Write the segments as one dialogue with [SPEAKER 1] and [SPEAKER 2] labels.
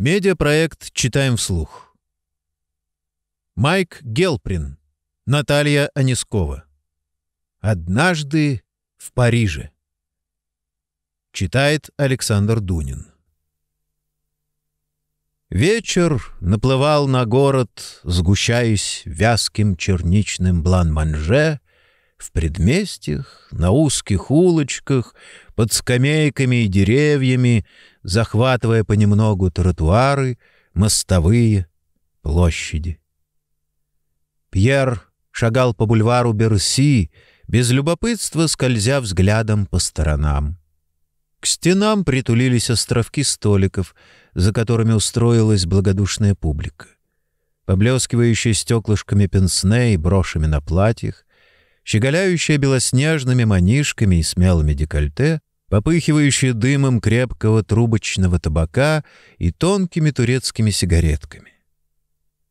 [SPEAKER 1] Медиапроект «Читаем вслух». Майк Гелприн. Наталья Анискова. «Однажды в Париже». Читает Александр Дунин. Вечер наплывал на город, сгущаясь вязким черничным блан-манже, в предместьях, на узких улочках, под скамейками и деревьями, захватывая понемногу тротуары, мостовые, площади. Пьер шагал по бульвару Берси, без любопытства скользя взглядом по сторонам. К стенам притулились островки столиков, за которыми устроилась благодушная публика. Поблескивающие стеклышками пенсне и брошами на платьях, щеголяющая белоснежными манишками и смелыми декольте, попыхивающая дымом крепкого трубочного табака и тонкими турецкими сигаретками.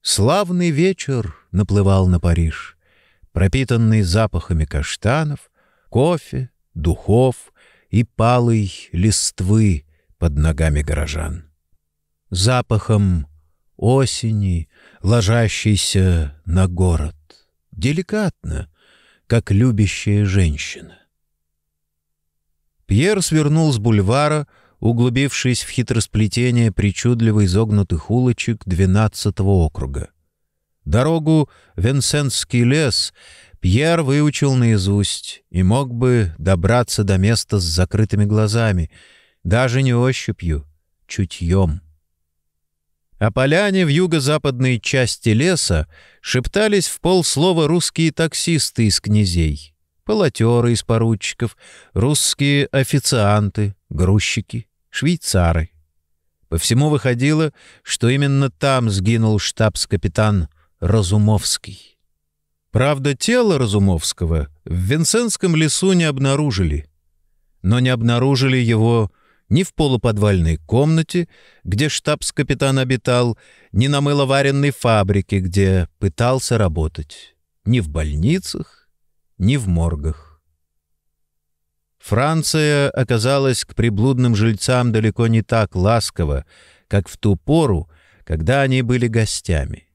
[SPEAKER 1] Славный вечер наплывал на Париж, пропитанный запахами каштанов, кофе, духов и палой листвы под ногами горожан. Запахом осени, ложащейся на город, деликатно, как любящая женщина. Пьер свернул с бульвара, углубившись в хитросплетение причудливо изогнутых улочек двенадцатого округа. Дорогу Венсентский лес Пьер выучил наизусть и мог бы добраться до места с закрытыми глазами, даже не ощупью, чутьем. О поляне в юго-западной части леса шептались в полслова русские таксисты из князей, полотеры из поручиков, русские официанты, грузчики, швейцары. По всему выходило, что именно там сгинул штабс-капитан Разумовский. Правда, тело Разумовского в Винсентском лесу не обнаружили, но не обнаружили его ни в полуподвальной комнате, где штабс-капитан обитал, ни на мыловаренной фабрике, где пытался работать, ни в больницах, ни в моргах. Франция оказалась к приблудным жильцам далеко не так ласково, как в ту пору, когда они были гостями.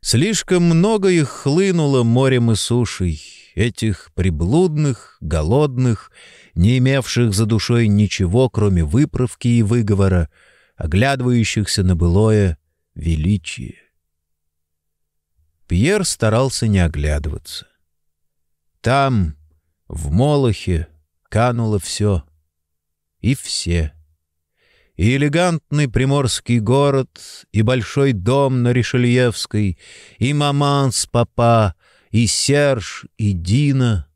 [SPEAKER 1] Слишком много их хлынуло морем и сушей, этих приблудных, голодных, не имевших за душой ничего, кроме выправки и выговора, оглядывающихся на былое величие. Пьер старался не оглядываться. Там, в Молохе, кануло все. И все. И элегантный приморский город, и большой дом на Ришельевской, и маман с папа, и Серж, и Дина.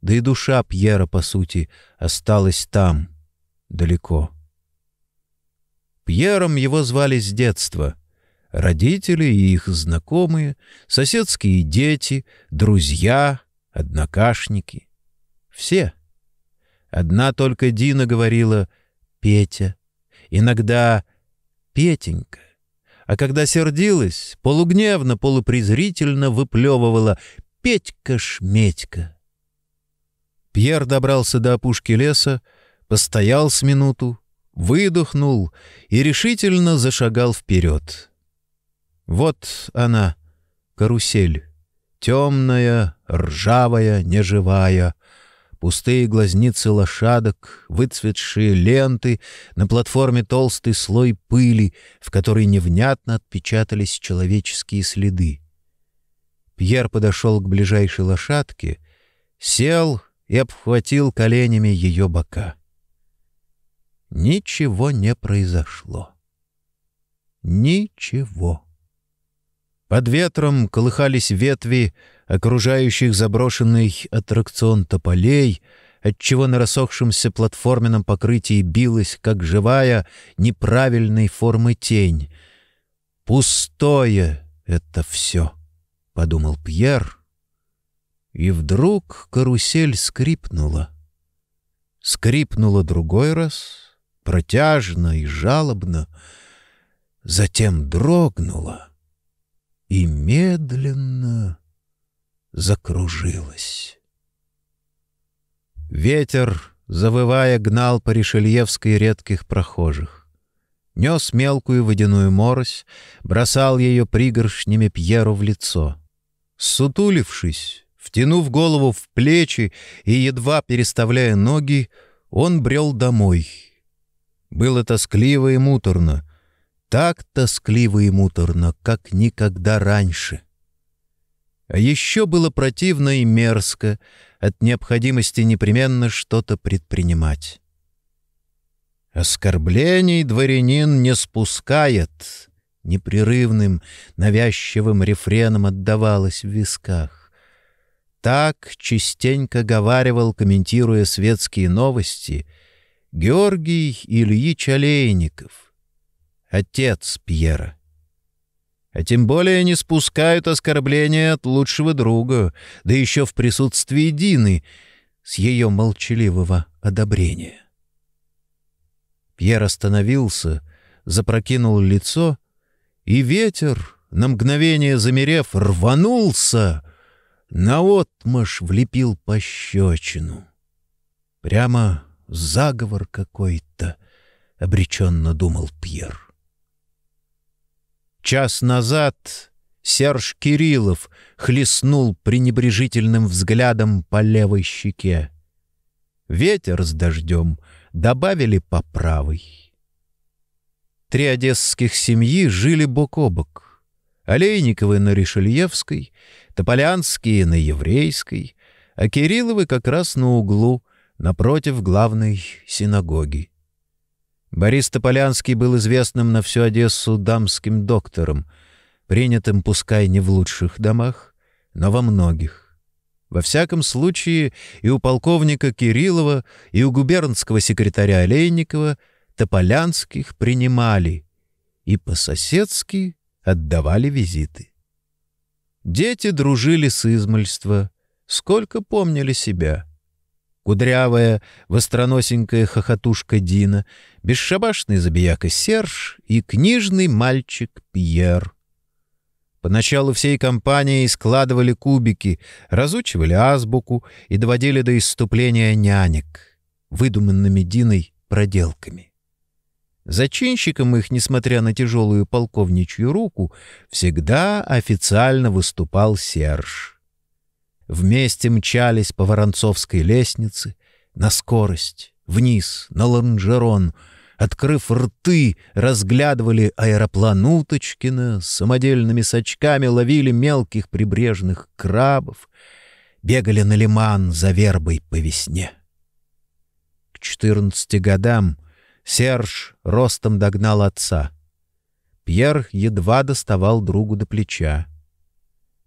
[SPEAKER 1] Да и душа Пьера, по сути, осталась там, далеко. Пьером его звали с детства. Родители и их знакомые, соседские дети, друзья, однокашники. Все. Одна только Дина говорила «Петя», иногда «Петенька», а когда сердилась, полугневно, полупрезрительно выплевывала «Петька-шметька». Пьер добрался до опушки леса, постоял с минуту, выдохнул и решительно зашагал вперед. Вот она, карусель, темная, ржавая, неживая, пустые глазницы лошадок, выцветшие ленты, на платформе толстый слой пыли, в которой невнятно отпечатались человеческие следы. Пьер подошел к ближайшей лошадке, сел и обхватил коленями ее бока. Ничего не произошло. Ничего. Под ветром колыхались ветви, окружающих заброшенный аттракцион тополей, отчего на рассохшемся платформенном покрытии билась, как живая, неправильной формы тень. «Пустое это все», — подумал Пьер. И вдруг карусель скрипнула. Скрипнула другой раз, протяжно и жалобно, затем дрогнула и медленно закружилась. Ветер, завывая, гнал по Ришельевской редких прохожих. нес мелкую водяную морось, бросал ее пригоршнями Пьеру в лицо. Сутулившись, втянув голову в плечи и едва переставляя ноги, он брел домой. Было тоскливо и муторно, так тоскливо и муторно, как никогда раньше. А еще было противно и мерзко от необходимости непременно что-то предпринимать. Оскорблений дворянин не спускает, непрерывным, навязчивым рефреном отдавалось в висках. Так частенько говаривал, комментируя светские новости, Георгий Ильич Олейников, отец Пьера. А тем более не спускают оскорбления от лучшего друга, да еще в присутствии Дины, с ее молчаливого одобрения. Пьер остановился, запрокинул лицо, и ветер, на мгновение замерев, рванулся, наотмашь влепил пощечину. Прямо заговор какой-то, — обреченно думал Пьер. Час назад Серж Кириллов хлестнул пренебрежительным взглядом по левой щеке. Ветер с дождем — добавили по правой. Три одесских семьи жили бок о бок. Олейниковы на Ришельевской, Тополянские на Еврейской, а Кирилловы как раз на углу, напротив главной синагоги. Борис Тополянский был известным на всю Одессу дамским доктором, принятым пускай не в лучших домах, но во многих. Во всяком случае, и у полковника Кириллова, и у губернского секретаря Олейникова Тополянских принимали и по-соседски отдавали визиты. Дети дружили с измольства, сколько помнили себя. Кудрявая, востроносенькая хохотушка Дина, бесшабашный забияка Серж и книжный мальчик Пьер — Поначалу всей компанией складывали кубики, разучивали азбуку и доводили до исступления нянек, выдуманными Диной проделками. Зачинщиком их, несмотря на тяжелую полковничью руку, всегда официально выступал Серж. Вместе мчались по Воронцовской лестнице на скорость, вниз, на лонжерон — открыв рты, разглядывали аэроплан Уточкина, самодельными сачками ловили мелких прибрежных крабов, бегали на лиман за вербой по весне. К четырнадцати годам Серж ростом догнал отца. Пьер едва доставал другу до плеча.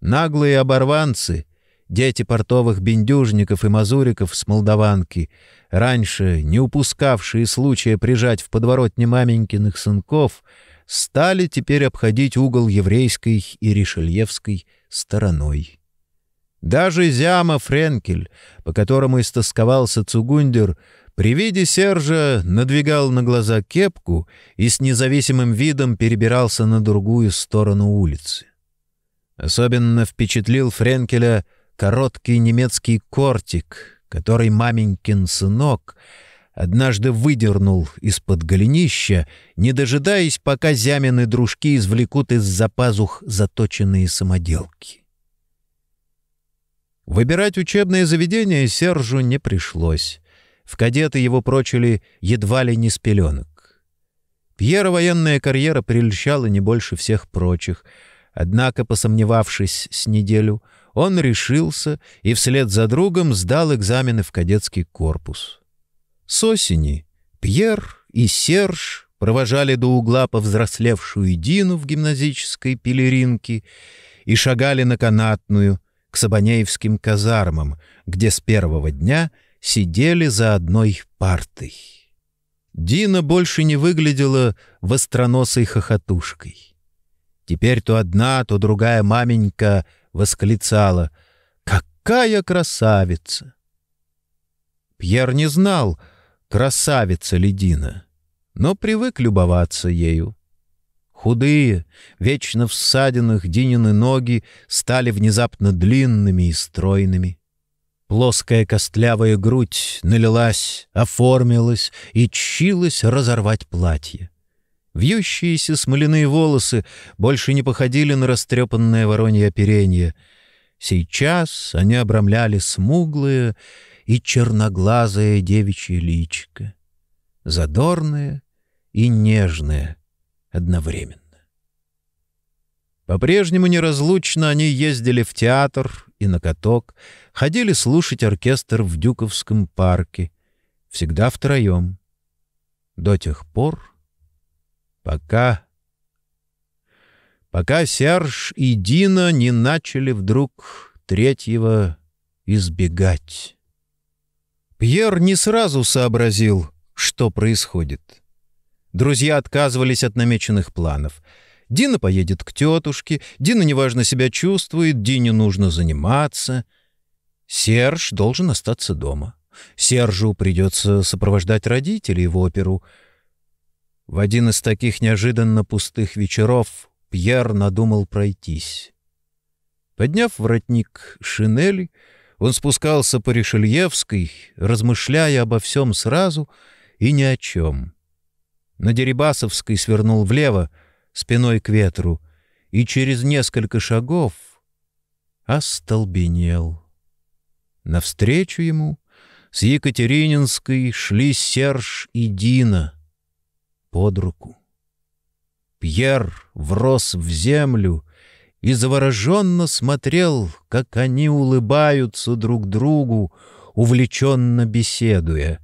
[SPEAKER 1] Наглые оборванцы, дети портовых бендюжников и мазуриков с молдаванки — раньше не упускавшие случая прижать в подворотне маменькиных сынков, стали теперь обходить угол еврейской и ришельевской стороной. Даже Зяма Френкель, по которому истосковался Цугундер, при виде Сержа надвигал на глаза кепку и с независимым видом перебирался на другую сторону улицы. Особенно впечатлил Френкеля короткий немецкий кортик, который маменькин сынок однажды выдернул из-под голенища, не дожидаясь, пока зямины дружки извлекут из-за пазух заточенные самоделки. Выбирать учебное заведение Сержу не пришлось. В кадеты его прочили едва ли не с пеленок. Пьера военная карьера прельщала не больше всех прочих, однако, посомневавшись с неделю, он решился и вслед за другом сдал экзамены в кадетский корпус. С осени Пьер и Серж провожали до угла повзрослевшую Дину в гимназической пелеринке и шагали на канатную к Сабанеевским казармам, где с первого дня сидели за одной партой. Дина больше не выглядела востроносой хохотушкой. Теперь то одна, то другая маменька — восклицала «Какая красавица!» Пьер не знал, красавица ли Дина, но привык любоваться ею. Худые, вечно в ссадинах Динины ноги стали внезапно длинными и стройными. Плоская костлявая грудь налилась, оформилась и чилась разорвать платье. Вьющиеся смоляные волосы больше не походили на растрепанное воронье оперение. Сейчас они обрамляли смуглое и черноглазое девичье личико, задорное и нежное одновременно. По-прежнему неразлучно они ездили в театр и на каток, ходили слушать оркестр в Дюковском парке, всегда втроем. До тех пор, пока... Пока Серж и Дина не начали вдруг третьего избегать. Пьер не сразу сообразил, что происходит. Друзья отказывались от намеченных планов — Дина поедет к тетушке, Дина неважно себя чувствует, Дине нужно заниматься. Серж должен остаться дома. Сержу придется сопровождать родителей в оперу. В один из таких неожиданно пустых вечеров Пьер надумал пройтись. Подняв воротник шинели, он спускался по Решельевской, размышляя обо всем сразу и ни о чем. На Дерибасовской свернул влево, спиной к ветру, и через несколько шагов остолбенел. Навстречу ему с Екатерининской шли Серж и Дина под руку. Пьер врос в землю и завороженно смотрел, как они улыбаются друг другу, увлеченно беседуя,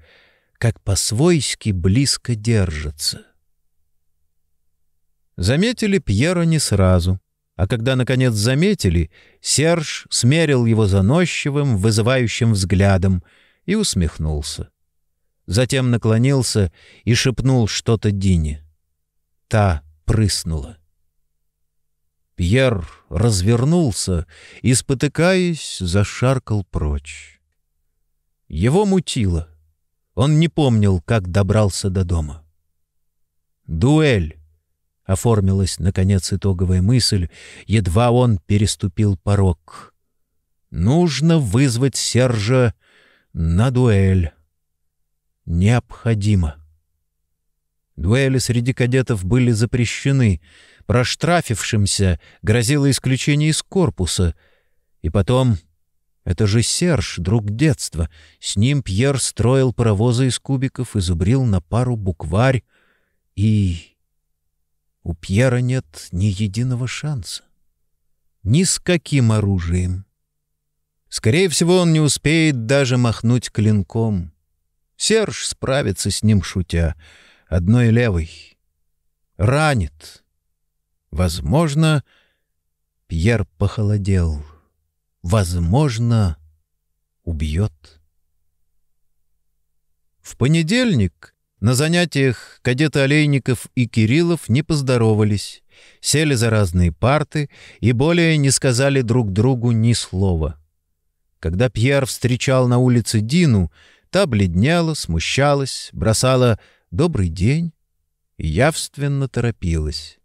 [SPEAKER 1] как по-свойски близко держатся. Заметили Пьера не сразу, а когда, наконец, заметили, Серж смерил его заносчивым, вызывающим взглядом и усмехнулся. Затем наклонился и шепнул что-то Дине. Та прыснула. Пьер развернулся и, спотыкаясь, зашаркал прочь. Его мутило. Он не помнил, как добрался до дома. Дуэль оформилась, наконец, итоговая мысль, едва он переступил порог. Нужно вызвать Сержа на дуэль. Необходимо. Дуэли среди кадетов были запрещены. Проштрафившимся грозило исключение из корпуса. И потом... Это же Серж, друг детства. С ним Пьер строил паровозы из кубиков, изубрил на пару букварь и у Пьера нет ни единого шанса. Ни с каким оружием. Скорее всего, он не успеет даже махнуть клинком. Серж справится с ним, шутя, одной левой. Ранит. Возможно, Пьер похолодел. Возможно, убьет. В понедельник на занятиях кадеты Олейников и Кириллов не поздоровались, сели за разные парты и более не сказали друг другу ни слова. Когда Пьер встречал на улице Дину, та бледнела, смущалась, бросала «добрый день» и явственно торопилась.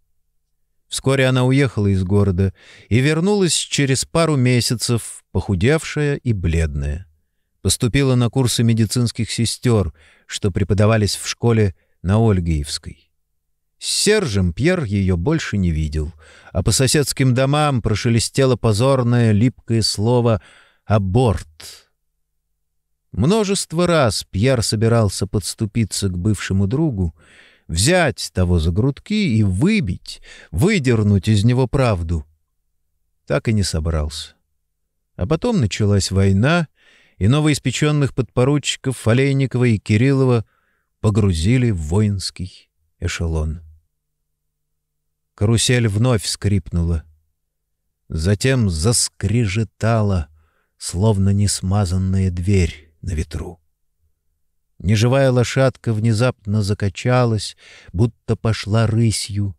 [SPEAKER 1] Вскоре она уехала из города и вернулась через пару месяцев, похудевшая и бледная. Поступила на курсы медицинских сестер — что преподавались в школе на Ольгиевской. С Сержем Пьер ее больше не видел, а по соседским домам прошелестело позорное липкое слово «аборт». Множество раз Пьер собирался подступиться к бывшему другу, взять того за грудки и выбить, выдернуть из него правду. Так и не собрался. А потом началась война, и новоиспеченных подпоручиков Олейникова и Кириллова погрузили в воинский эшелон. Карусель вновь скрипнула. Затем заскрежетала, словно несмазанная дверь на ветру. Неживая лошадка внезапно закачалась, будто пошла рысью.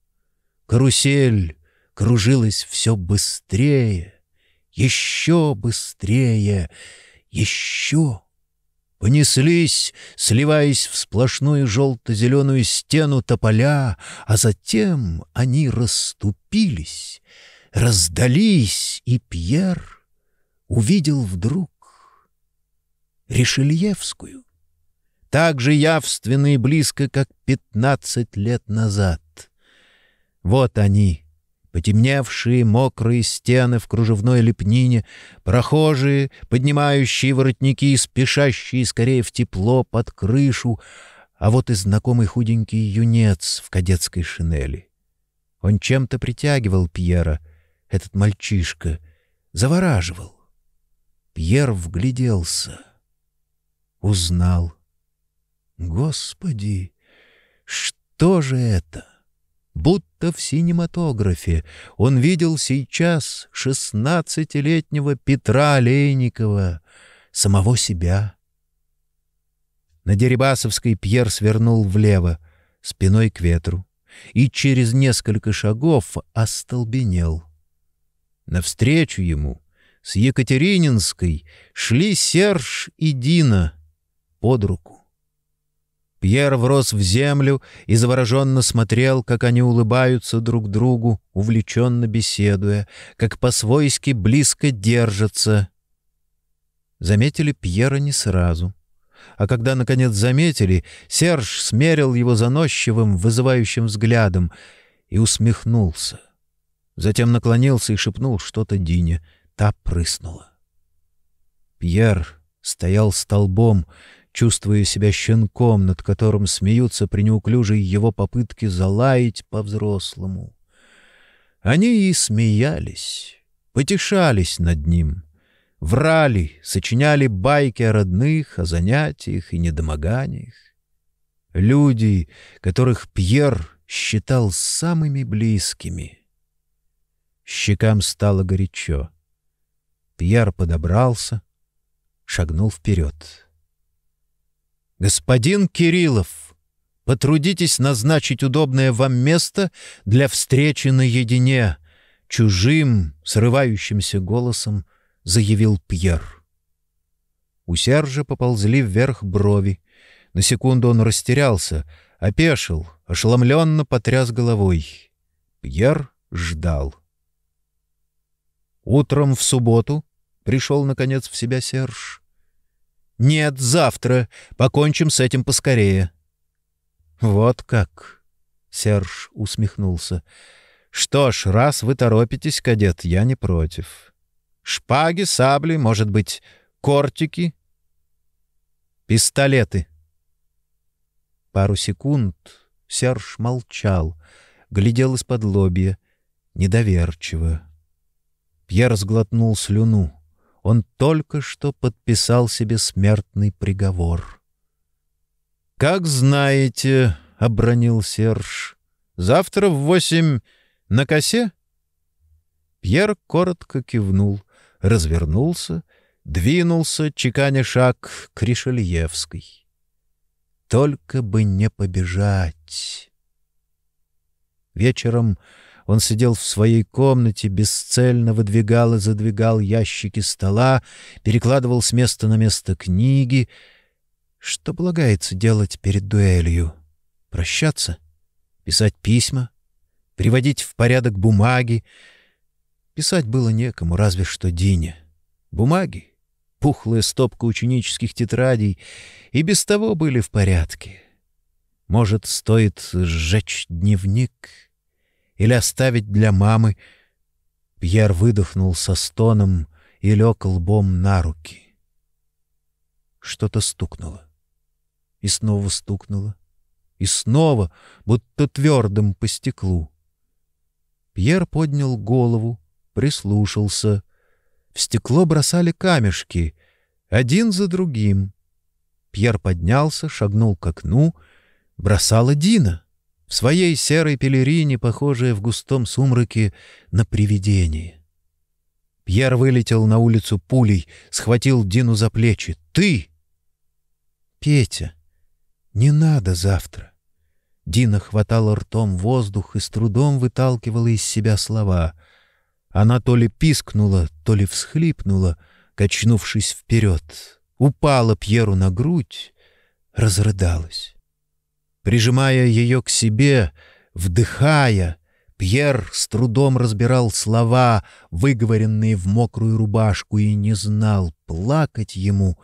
[SPEAKER 1] Карусель кружилась все быстрее, еще быстрее — еще понеслись, сливаясь в сплошную желто-зеленую стену тополя, а затем они расступились, раздались, и Пьер увидел вдруг Решельевскую. так же явственно и близко, как пятнадцать лет назад. Вот они, потемневшие мокрые стены в кружевной лепнине, прохожие, поднимающие воротники, спешащие скорее в тепло под крышу, а вот и знакомый худенький юнец в кадетской шинели. Он чем-то притягивал Пьера, этот мальчишка, завораживал. Пьер вгляделся, узнал. Господи, что же это? Будто в синематографе он видел сейчас шестнадцатилетнего Петра Олейникова, самого себя. На Дерибасовской Пьер свернул влево, спиной к ветру, и через несколько шагов остолбенел. Навстречу ему с Екатерининской шли Серж и Дина под руку. Пьер врос в землю и завороженно смотрел, как они улыбаются друг другу, увлеченно беседуя, как по-свойски близко держатся. Заметили Пьера не сразу. А когда, наконец, заметили, Серж смерил его заносчивым, вызывающим взглядом и усмехнулся. Затем наклонился и шепнул что-то Дине. Та прыснула. Пьер стоял столбом, чувствуя себя щенком, над которым смеются при неуклюжей его попытке залаять по-взрослому. Они и смеялись, потешались над ним, врали, сочиняли байки о родных, о занятиях и недомоганиях. Люди, которых Пьер считал самыми близкими. Щекам стало горячо. Пьер подобрался, шагнул вперед. «Господин Кириллов, потрудитесь назначить удобное вам место для встречи наедине», — чужим, срывающимся голосом заявил Пьер. У Сержа поползли вверх брови. На секунду он растерялся, опешил, ошеломленно потряс головой. Пьер ждал. Утром в субботу пришел, наконец, в себя Серж. «Нет, завтра. Покончим с этим поскорее». «Вот как!» — Серж усмехнулся. «Что ж, раз вы торопитесь, кадет, я не против. Шпаги, сабли, может быть, кортики?» «Пистолеты». Пару секунд Серж молчал, глядел из-под лобья, недоверчиво. Пьер сглотнул слюну. Он только что подписал себе смертный приговор. «Как знаете», — обронил Серж, — «завтра в восемь на косе?» Пьер коротко кивнул, развернулся, двинулся, чеканя шаг к Ришельевской. «Только бы не побежать!» Вечером он сидел в своей комнате, бесцельно выдвигал и задвигал ящики стола, перекладывал с места на место книги. Что полагается делать перед дуэлью? Прощаться? Писать письма? Приводить в порядок бумаги? Писать было некому, разве что Дине. Бумаги, пухлая стопка ученических тетрадей, и без того были в порядке. Может, стоит сжечь дневник — или оставить для мамы. Пьер выдохнул со стоном и лег лбом на руки. Что-то стукнуло. И снова стукнуло. И снова, будто твердым по стеклу. Пьер поднял голову, прислушался. В стекло бросали камешки, один за другим. Пьер поднялся, шагнул к окну. Бросала Дина в своей серой пелерине, похожая в густом сумраке на привидение. Пьер вылетел на улицу пулей, схватил Дину за плечи. «Ты!» «Петя, не надо завтра!» Дина хватала ртом воздух и с трудом выталкивала из себя слова. Она то ли пискнула, то ли всхлипнула, качнувшись вперед. Упала Пьеру на грудь, разрыдалась. Прижимая ее к себе, вдыхая, Пьер с трудом разбирал слова, выговоренные в мокрую рубашку, и не знал, плакать ему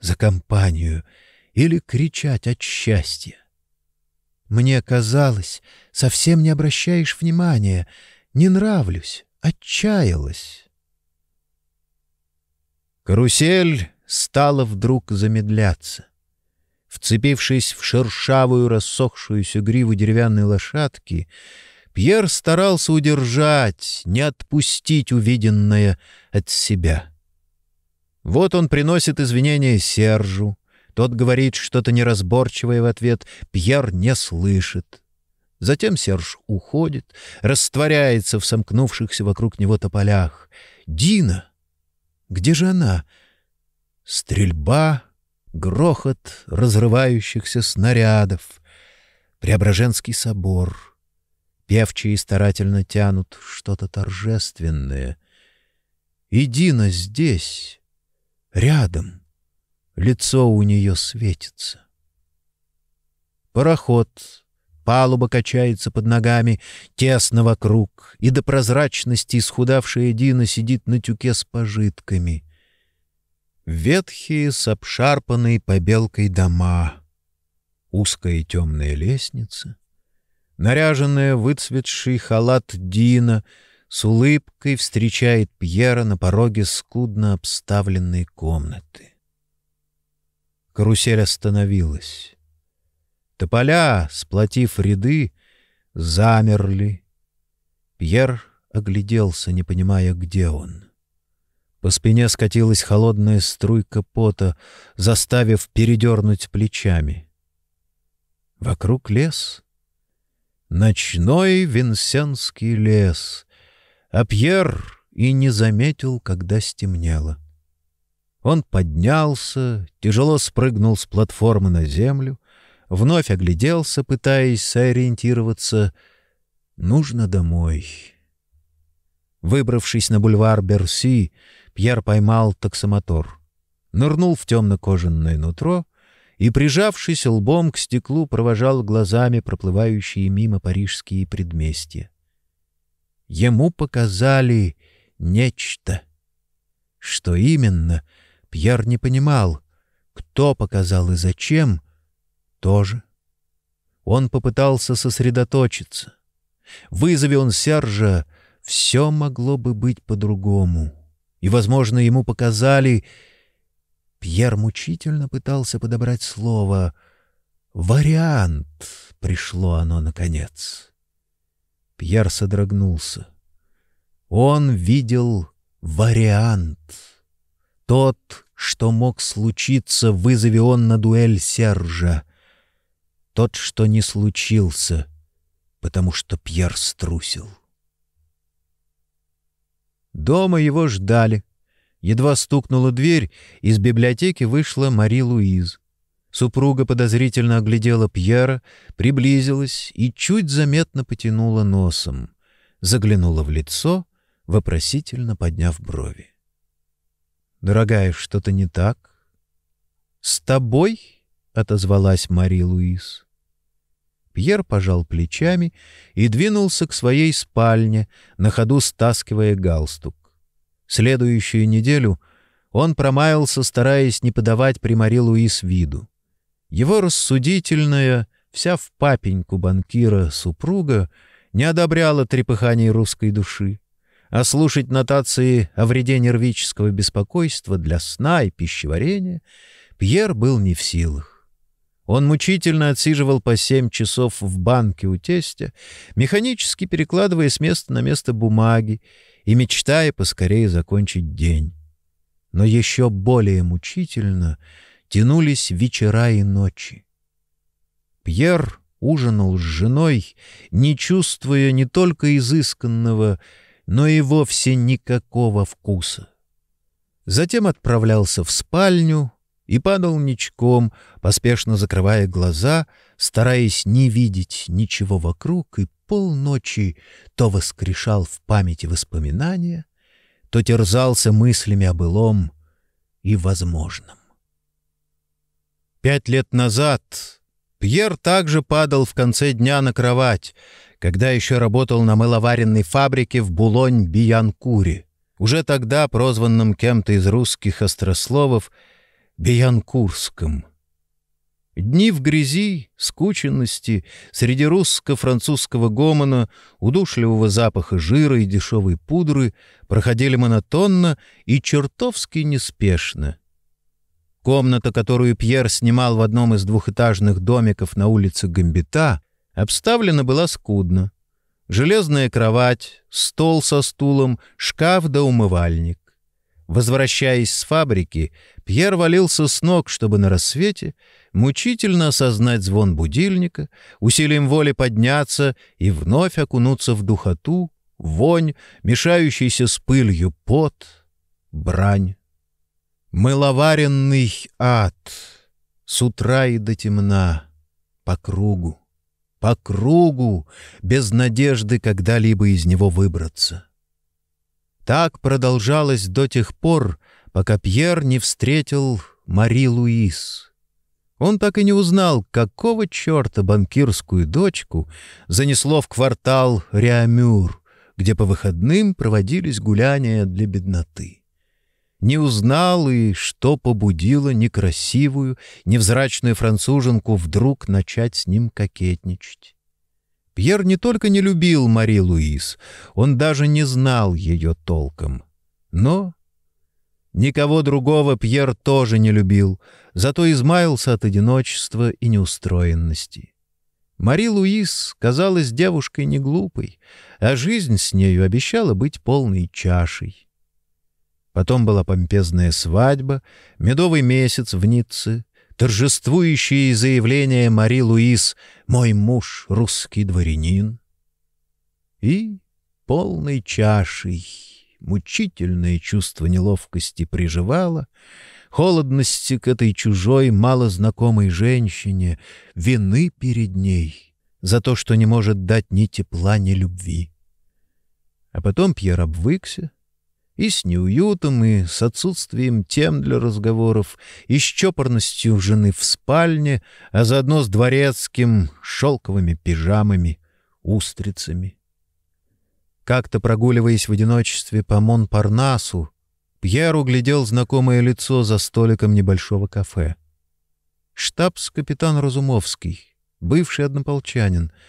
[SPEAKER 1] за компанию или кричать от счастья. Мне казалось, совсем не обращаешь внимания, не нравлюсь, отчаялась. Карусель стала вдруг замедляться. Вцепившись в шершавую рассохшуюся гриву деревянной лошадки, Пьер старался удержать, не отпустить увиденное от себя. Вот он приносит извинения Сержу. Тот говорит что-то неразборчивое в ответ. Пьер не слышит. Затем Серж уходит, растворяется в сомкнувшихся вокруг него тополях. «Дина! Где же она?» Стрельба, грохот разрывающихся снарядов, Преображенский собор — Певчие старательно тянут что-то торжественное. И Дина здесь, рядом. Лицо у нее светится. Пароход, палуба качается под ногами, тесно вокруг, и до прозрачности исхудавшая Дина сидит на тюке с пожитками. Ветхие с обшарпанной побелкой дома, узкая темная лестница — Наряженная выцветший халат Дина с улыбкой встречает Пьера на пороге скудно обставленной комнаты. Карусель остановилась. Тополя, сплотив ряды, замерли. Пьер огляделся, не понимая, где он. По спине скатилась холодная струйка пота, заставив передернуть плечами. Вокруг лес — Ночной винсенский лес, а Пьер и не заметил, когда стемнело. Он поднялся, тяжело спрыгнул с платформы на землю, вновь огляделся, пытаясь сориентироваться. Нужно домой. Выбравшись на бульвар Берси, Пьер поймал таксомотор, нырнул в темно-кожаное нутро — и, прижавшись лбом к стеклу, провожал глазами проплывающие мимо парижские предместья. Ему показали нечто. Что именно, Пьер не понимал. Кто показал и зачем, тоже. Он попытался сосредоточиться. Вызови он Сержа, все могло бы быть по-другому. И, возможно, ему показали Пьер мучительно пытался подобрать слово «вариант». Пришло оно наконец. Пьер содрогнулся. Он видел вариант. Тот, что мог случиться, вызови он на дуэль Сержа. Тот, что не случился, потому что Пьер струсил. Дома его ждали. Едва стукнула дверь, из библиотеки вышла Мари Луиз. Супруга подозрительно оглядела Пьера, приблизилась и чуть заметно потянула носом. Заглянула в лицо, вопросительно подняв брови. «Дорогая, что-то не так?» «С тобой?» — отозвалась Мари Луиз. Пьер пожал плечами и двинулся к своей спальне, на ходу стаскивая галстук. Следующую неделю он промаялся, стараясь не подавать при Мари Луис виду. Его рассудительная, вся в папеньку банкира супруга, не одобряла трепыханий русской души, а слушать нотации о вреде нервического беспокойства для сна и пищеварения Пьер был не в силах. Он мучительно отсиживал по семь часов в банке у тестя, механически перекладывая с места на место бумаги и мечтая поскорее закончить день. Но еще более мучительно тянулись вечера и ночи. Пьер ужинал с женой, не чувствуя не только изысканного, но и вовсе никакого вкуса. Затем отправлялся в спальню и падал ничком, поспешно закрывая глаза, стараясь не видеть ничего вокруг и полночи то воскрешал в памяти воспоминания, то терзался мыслями о былом и возможном. Пять лет назад Пьер также падал в конце дня на кровать, когда еще работал на мыловаренной фабрике в Булонь-Биянкуре, уже тогда прозванном кем-то из русских острословов Биянкурском. Дни в грязи, скученности, среди русско-французского гомона, удушливого запаха жира и дешевой пудры проходили монотонно и чертовски неспешно. Комната, которую Пьер снимал в одном из двухэтажных домиков на улице Гамбита, обставлена была скудно. Железная кровать, стол со стулом, шкаф да умывальник. Возвращаясь с фабрики, Пьер валился с ног, чтобы на рассвете мучительно осознать звон будильника, усилием воли подняться и вновь окунуться в духоту, вонь, мешающийся с пылью пот, брань. Мыловаренный ад с утра и до темна, по кругу, по кругу, без надежды когда-либо из него выбраться. Так продолжалось до тех пор, пока Пьер не встретил Мари Луис. Он так и не узнал, какого черта банкирскую дочку занесло в квартал Реамюр, где по выходным проводились гуляния для бедноты. Не узнал и что побудило некрасивую, невзрачную француженку вдруг начать с ним кокетничать. Пьер не только не любил Мари Луис, он даже не знал ее толком. Но никого другого Пьер тоже не любил, зато измаялся от одиночества и неустроенности. Мари Луис казалась девушкой не глупой, а жизнь с нею обещала быть полной чашей. Потом была помпезная свадьба, медовый месяц в Ницце, торжествующие заявления Мари Луис «Мой муж — русский дворянин». И полной чашей мучительное чувство неловкости приживало, холодности к этой чужой, малознакомой женщине, вины перед ней за то, что не может дать ни тепла, ни любви. А потом Пьер обвыкся, и с неуютом, и с отсутствием тем для разговоров, и с чопорностью жены в спальне, а заодно с дворецким, шелковыми пижамами, устрицами. Как-то прогуливаясь в одиночестве по Монпарнасу, Пьер углядел знакомое лицо за столиком небольшого кафе. Штабс-капитан Разумовский, бывший однополчанин —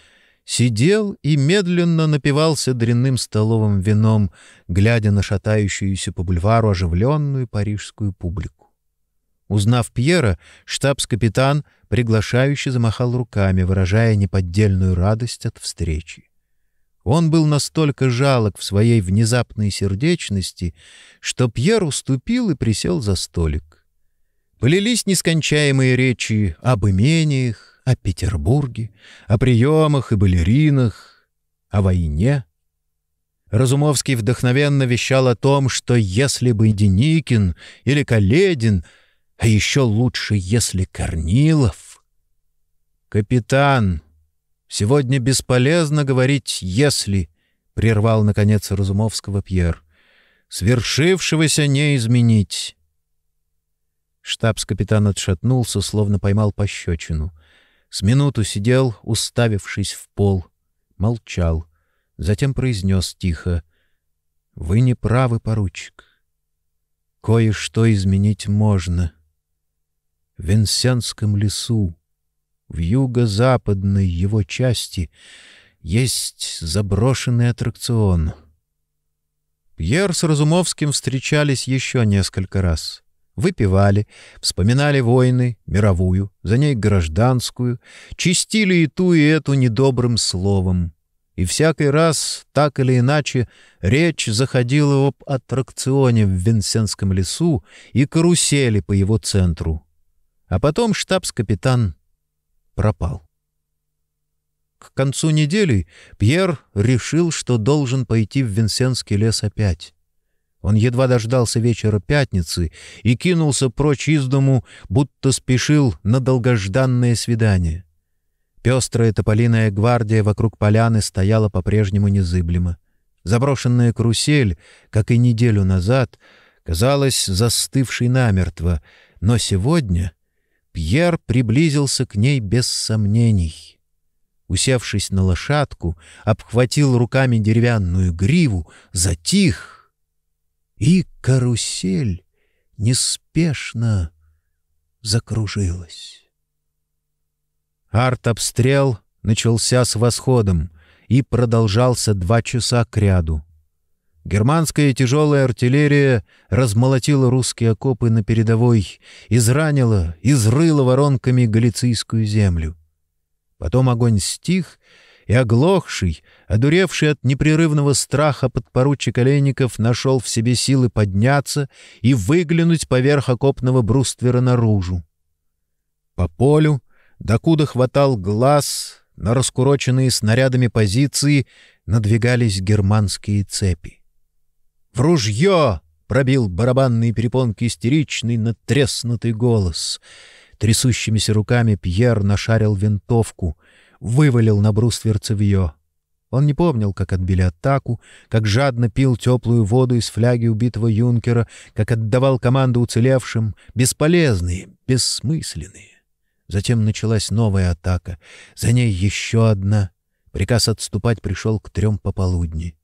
[SPEAKER 1] сидел и медленно напивался дрянным столовым вином, глядя на шатающуюся по бульвару оживленную парижскую публику. Узнав Пьера, штабс-капитан приглашающе замахал руками, выражая неподдельную радость от встречи. Он был настолько жалок в своей внезапной сердечности, что Пьер уступил и присел за столик. Полились нескончаемые речи об имениях, о Петербурге, о приемах и балеринах, о войне. Разумовский вдохновенно вещал о том, что если бы Деникин или Каледин, а еще лучше, если Корнилов... «Капитан, сегодня бесполезно говорить «если», — прервал, наконец, Разумовского Пьер. «Свершившегося не изменить». Штабс-капитан отшатнулся, словно поймал пощечину. С минуту сидел, уставившись в пол, молчал, затем произнес тихо. — Вы не правы, поручик. Кое-что изменить можно. В Венсенском лесу, в юго-западной его части, есть заброшенный аттракцион. Пьер с Разумовским встречались еще несколько раз — выпивали, вспоминали войны, мировую, за ней гражданскую, чистили и ту, и эту недобрым словом. И всякий раз, так или иначе, речь заходила об аттракционе в Винсенском лесу и карусели по его центру. А потом штабс-капитан пропал. К концу недели Пьер решил, что должен пойти в Винсенский лес опять. Он едва дождался вечера пятницы и кинулся прочь из дому, будто спешил на долгожданное свидание. Пестрая тополиная гвардия вокруг поляны стояла по-прежнему незыблемо. Заброшенная карусель, как и неделю назад, казалась застывшей намертво, но сегодня Пьер приблизился к ней без сомнений. Усевшись на лошадку, обхватил руками деревянную гриву, затих — и карусель неспешно закружилась. Артобстрел начался с восходом и продолжался два часа кряду. Германская тяжелая артиллерия размолотила русские окопы на передовой, изранила, изрыла воронками галицийскую землю. Потом огонь стих, и оглохший, одуревший от непрерывного страха подпоручик Олейников нашел в себе силы подняться и выглянуть поверх окопного бруствера наружу. По полю, докуда хватал глаз, на раскуроченные снарядами позиции надвигались германские цепи. «В ружье!» — пробил барабанные перепонки истеричный, натреснутый голос. Трясущимися руками Пьер нашарил винтовку, вывалил на бруствер цевье. Он не помнил, как отбили атаку, как жадно пил теплую воду из фляги убитого юнкера, как отдавал команду уцелевшим, бесполезные, бессмысленные. Затем началась новая атака, за ней еще одна. Приказ отступать пришел к трем пополудни.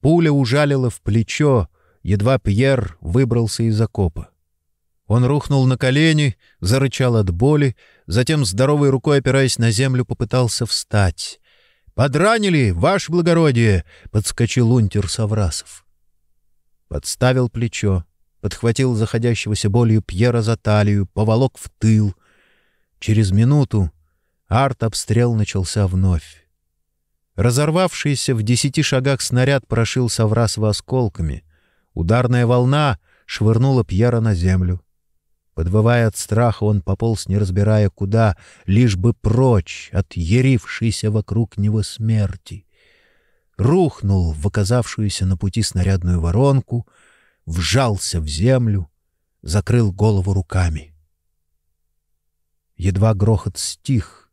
[SPEAKER 1] Пуля ужалила в плечо, едва Пьер выбрался из окопа. Он рухнул на колени, зарычал от боли, затем здоровой рукой, опираясь на землю, попытался встать. «Подранили, ваше благородие!» — подскочил унтер Саврасов. Подставил плечо, подхватил заходящегося болью Пьера за талию, поволок в тыл. Через минуту арт-обстрел начался вновь. Разорвавшийся в десяти шагах снаряд прошил Саврасова осколками. Ударная волна швырнула Пьера на землю. Подвывая от страха, он пополз, не разбирая куда, лишь бы прочь от ярившейся вокруг него смерти. Рухнул в оказавшуюся на пути снарядную воронку, вжался в землю, закрыл голову руками. Едва грохот стих,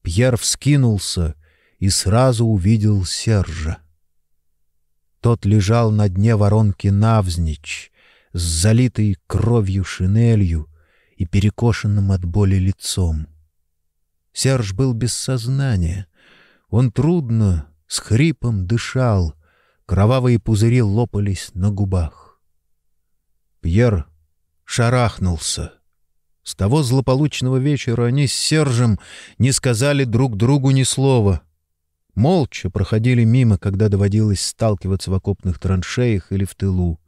[SPEAKER 1] Пьер вскинулся и сразу увидел Сержа. Тот лежал на дне воронки навзничь, с залитой кровью шинелью и перекошенным от боли лицом. Серж был без сознания. Он трудно, с хрипом дышал, кровавые пузыри лопались на губах. Пьер шарахнулся. С того злополучного вечера они с Сержем не сказали друг другу ни слова — молча проходили мимо, когда доводилось сталкиваться в окопных траншеях или в тылу.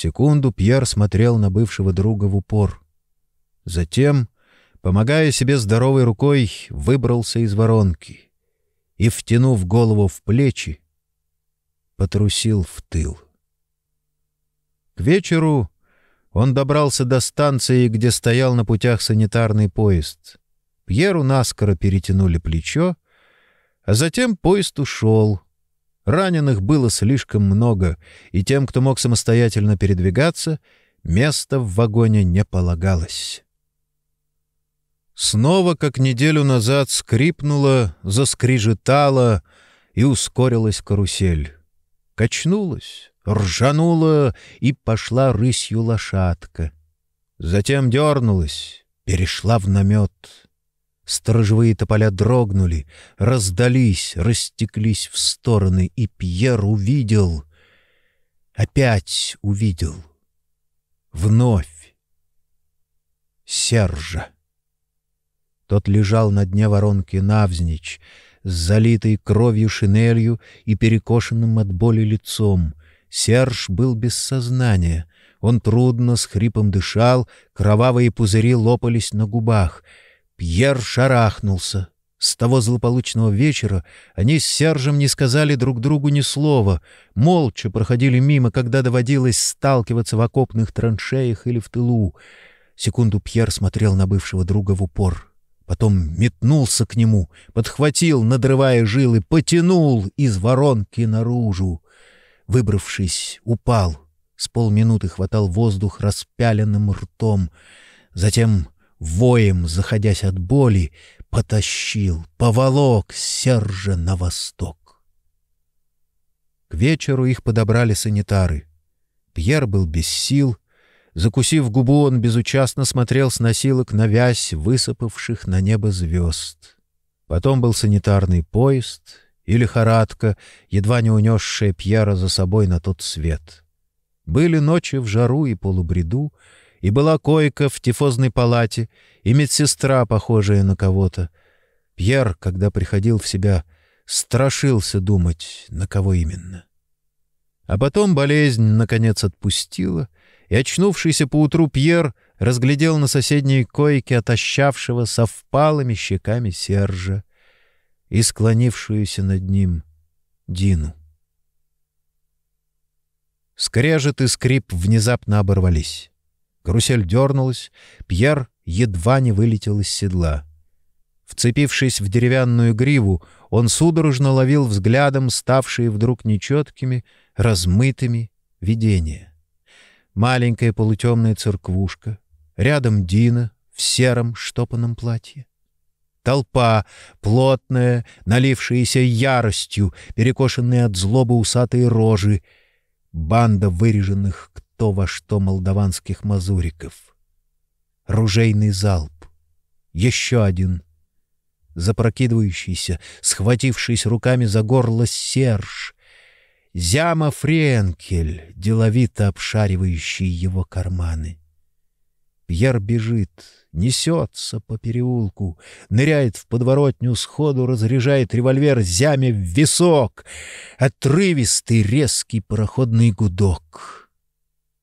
[SPEAKER 1] Секунду Пьер смотрел на бывшего друга в упор. Затем, помогая себе здоровой рукой, выбрался из воронки и, втянув голову в плечи, потрусил в тыл. К вечеру он добрался до станции, где стоял на путях санитарный поезд. Пьеру наскоро перетянули плечо — а затем поезд ушел. Раненых было слишком много, и тем, кто мог самостоятельно передвигаться, места в вагоне не полагалось. Снова, как неделю назад, скрипнула, заскрижетала и ускорилась карусель. Качнулась, ржанула и пошла рысью лошадка. Затем дернулась, перешла в намет — Сторожевые тополя дрогнули, раздались, растеклись в стороны, и Пьер увидел, опять увидел, вновь Сержа. Тот лежал на дне воронки навзничь, с залитой кровью шинелью и перекошенным от боли лицом. Серж был без сознания. Он трудно с хрипом дышал, кровавые пузыри лопались на губах — Пьер шарахнулся. С того злополучного вечера они с Сержем не сказали друг другу ни слова, молча проходили мимо, когда доводилось сталкиваться в окопных траншеях или в тылу. Секунду Пьер смотрел на бывшего друга в упор. Потом метнулся к нему, подхватил, надрывая жилы, потянул из воронки наружу. Выбравшись, упал. С полминуты хватал воздух распяленным ртом. Затем воем, заходясь от боли, потащил, поволок Сержа на восток. К вечеру их подобрали санитары. Пьер был без сил. Закусив губу, он безучастно смотрел с носилок на вязь высыпавших на небо звезд. Потом был санитарный поезд и лихорадка, едва не унесшая Пьера за собой на тот свет. Были ночи в жару и полубреду, и была койка в тифозной палате, и медсестра, похожая на кого-то. Пьер, когда приходил в себя, страшился думать, на кого именно. А потом болезнь, наконец, отпустила, и, очнувшийся поутру Пьер, разглядел на соседней койке отощавшего со впалыми щеками Сержа и склонившуюся над ним Дину. Скрежет и скрип внезапно оборвались. Карусель дернулась, Пьер едва не вылетел из седла. Вцепившись в деревянную гриву, он судорожно ловил взглядом ставшие вдруг нечеткими, размытыми видения. Маленькая полутемная церквушка, рядом Дина в сером штопанном платье. Толпа, плотная, налившаяся яростью, перекошенные от злобы усатые рожи, банда выреженных кто во что молдаванских мазуриков. Ружейный залп. Еще один. Запрокидывающийся, схватившись руками за горло Серж. Зяма Френкель, деловито обшаривающий его карманы. Пьер бежит, несется по переулку, ныряет в подворотню, сходу разряжает револьвер зяме в висок. Отрывистый резкий пароходный гудок.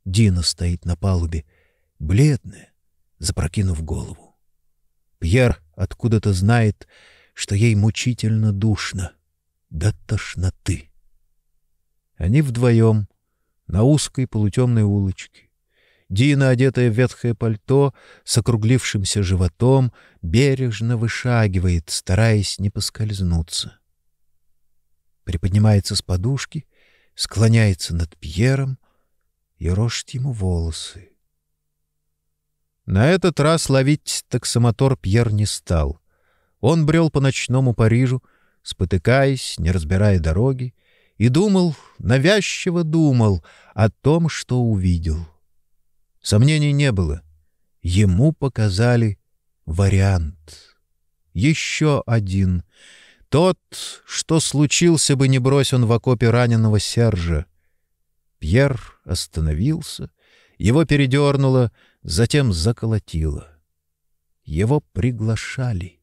[SPEAKER 1] Дина стоит на палубе, бледная, запрокинув голову. Пьер откуда-то знает, что ей мучительно душно, до тошноты. Они вдвоем на узкой полутемной улочке. Дина, одетая в ветхое пальто, с округлившимся животом, бережно вышагивает, стараясь не поскользнуться. Приподнимается с подушки, склоняется над Пьером, и рожет ему волосы. На этот раз ловить таксомотор Пьер не стал. Он брел по ночному Парижу, спотыкаясь, не разбирая дороги, и думал, навязчиво думал о том, что увидел. Сомнений не было. Ему показали вариант. Еще один. Тот, что случился бы, не брось он в окопе раненого Сержа. Пьер остановился, его передернуло, затем заколотило. Его приглашали.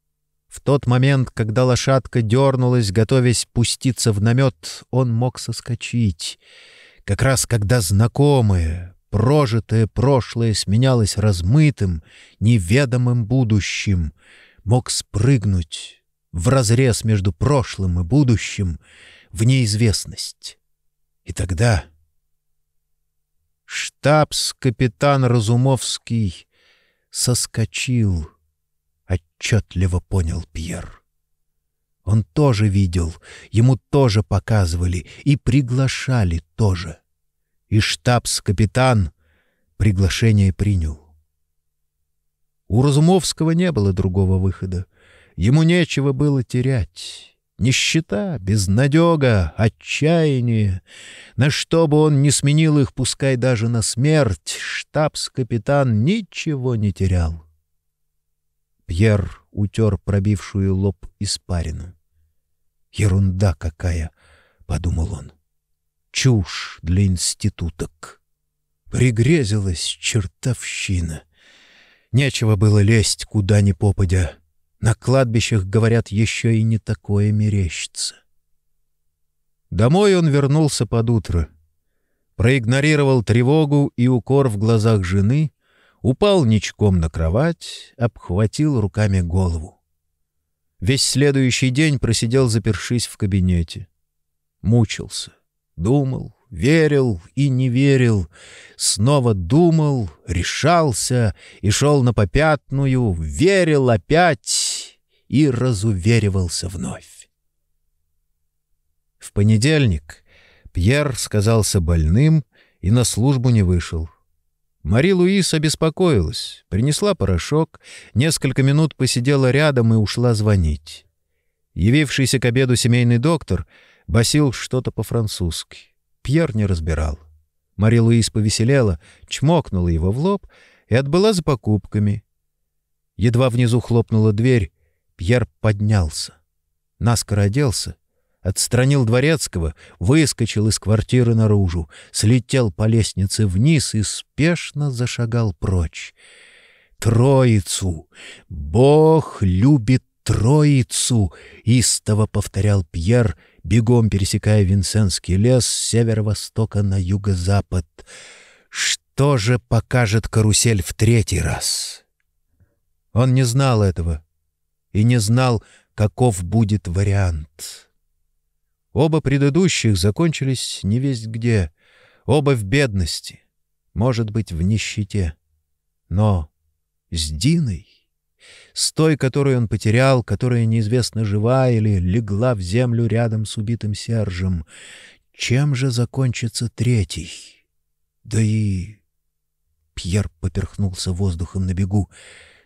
[SPEAKER 1] В тот момент, когда лошадка дернулась, готовясь пуститься в намет, он мог соскочить. Как раз когда знакомое, прожитое прошлое сменялось размытым, неведомым будущим, мог спрыгнуть в разрез между прошлым и будущим, в неизвестность. И тогда Штабс-капитан Разумовский соскочил, отчетливо понял Пьер. Он тоже видел, ему тоже показывали и приглашали тоже. И штабс-капитан приглашение принял. У Разумовского не было другого выхода. Ему нечего было терять. Нищета, безнадега, отчаяние. На что бы он ни сменил их, пускай даже на смерть, штабс-капитан ничего не терял. Пьер утер пробившую лоб испарину. «Ерунда какая!» — подумал он. «Чушь для институток!» Пригрезилась чертовщина. Нечего было лезть куда ни попадя. На кладбищах, говорят, еще и не такое мерещится. Домой он вернулся под утро. Проигнорировал тревогу и укор в глазах жены, упал ничком на кровать, обхватил руками голову. Весь следующий день просидел, запершись в кабинете. Мучился, думал, верил и не верил, снова думал, решался и шел на попятную, верил опять и разуверивался вновь. В понедельник Пьер сказался больным и на службу не вышел. Мари Луис обеспокоилась, принесла порошок, несколько минут посидела рядом и ушла звонить. Явившийся к обеду семейный доктор басил что-то по-французски. Пьер не разбирал. Мари Луис повеселела, чмокнула его в лоб и отбыла за покупками. Едва внизу хлопнула дверь, Пьер поднялся, наскоро оделся, отстранил дворецкого, выскочил из квартиры наружу, слетел по лестнице вниз и спешно зашагал прочь. Троицу! Бог любит Троицу! — истово повторял Пьер, бегом пересекая Винсентский лес с северо-востока на юго-запад. Что же покажет карусель в третий раз? Он не знал этого и не знал, каков будет вариант. Оба предыдущих закончились не весть где, оба в бедности, может быть, в нищете. Но с Диной, с той, которую он потерял, которая неизвестно жива или легла в землю рядом с убитым Сержем, чем же закончится третий? Да и... Пьер поперхнулся воздухом на бегу,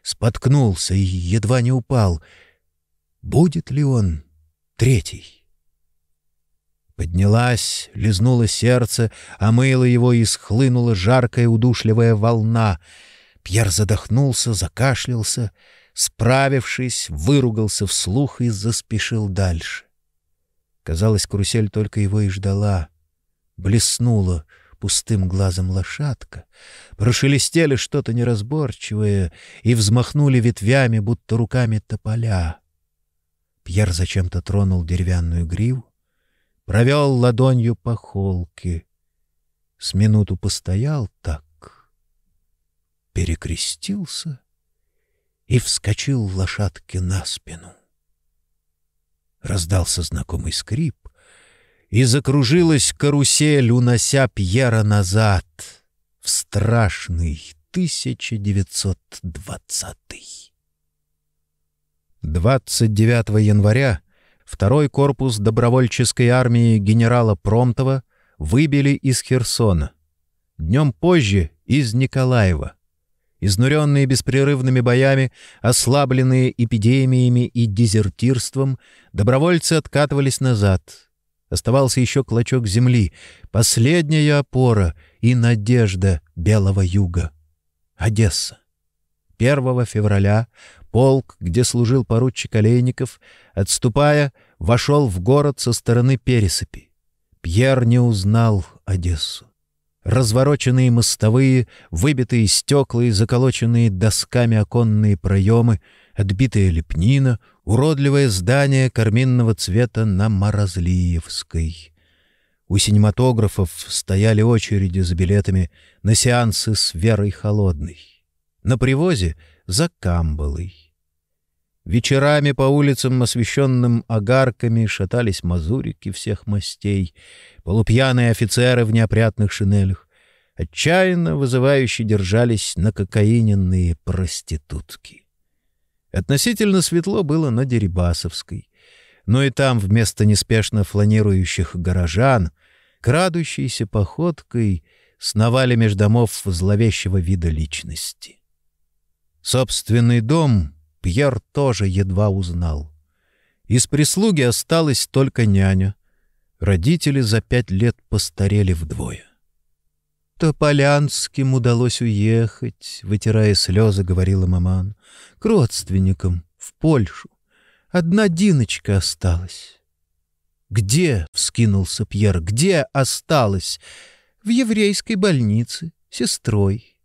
[SPEAKER 1] споткнулся и едва не упал. Будет ли он третий? Поднялась, лизнула сердце, омыла его и схлынула жаркая удушливая волна. Пьер задохнулся, закашлялся, справившись, выругался вслух и заспешил дальше. Казалось, карусель только его и ждала. Блеснула пустым глазом лошадка, прошелестели что-то неразборчивое и взмахнули ветвями, будто руками тополя. Пьер зачем-то тронул деревянную гриву, провел ладонью по холке. С минуту постоял так, перекрестился и вскочил лошадке на спину. Раздался знакомый скрип, и закружилась карусель, унося Пьера назад в страшный 1920. 29 января Второй корпус добровольческой армии генерала Промтова выбили из Херсона. Днем позже — из Николаева. Изнуренные беспрерывными боями, ослабленные эпидемиями и дезертирством, добровольцы откатывались назад. Оставался еще клочок земли, последняя опора и надежда Белого Юга. Одесса. 1 февраля Полк, где служил поручик Олейников, отступая, вошел в город со стороны Пересыпи. Пьер не узнал Одессу. Развороченные мостовые, выбитые стекла и заколоченные досками оконные проемы, отбитая лепнина, уродливое здание карминного цвета на Морозлиевской. У синематографов стояли очереди с билетами на сеансы с Верой Холодной. На привозе — за Камбалой. Вечерами по улицам, освещенным огарками, шатались мазурики всех мастей, полупьяные офицеры в неопрятных шинелях, отчаянно вызывающе держались на кокаиненные проститутки. Относительно светло было на Дерибасовской, но и там вместо неспешно фланирующих горожан, крадущейся походкой, сновали меж домов зловещего вида личности. Собственный дом — Пьер тоже едва узнал. Из прислуги осталась только няня. Родители за пять лет постарели вдвое. «Тополянским удалось уехать», — вытирая слезы, говорила маман, — «к родственникам, в Польшу. Одна Диночка осталась». «Где?» — вскинулся Пьер. «Где осталась?» «В еврейской больнице, сестрой».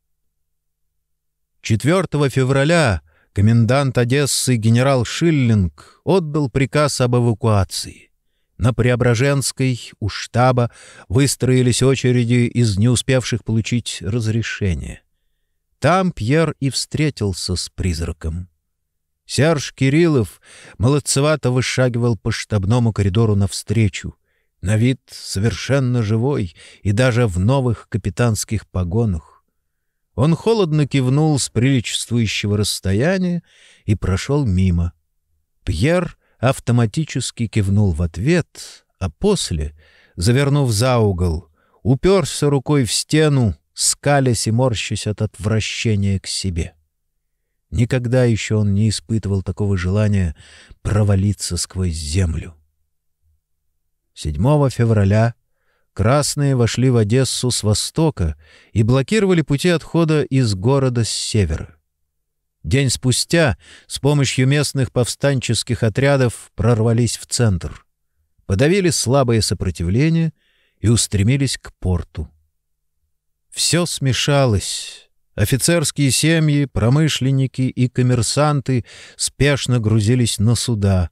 [SPEAKER 1] 4 февраля комендант Одессы генерал Шиллинг отдал приказ об эвакуации. На Преображенской у штаба выстроились очереди из не успевших получить разрешение. Там Пьер и встретился с призраком. Серж Кириллов молодцевато вышагивал по штабному коридору навстречу, на вид совершенно живой и даже в новых капитанских погонах. Он холодно кивнул с приличествующего расстояния и прошел мимо. Пьер автоматически кивнул в ответ, а после, завернув за угол, уперся рукой в стену, скалясь и морщась от отвращения к себе. Никогда еще он не испытывал такого желания провалиться сквозь землю. 7 февраля Красные вошли в Одессу с востока и блокировали пути отхода из города с севера. День спустя с помощью местных повстанческих отрядов прорвались в центр. подавили слабое сопротивление и устремились к порту. Все смешалось. Офицерские семьи, промышленники и коммерсанты спешно грузились на суда.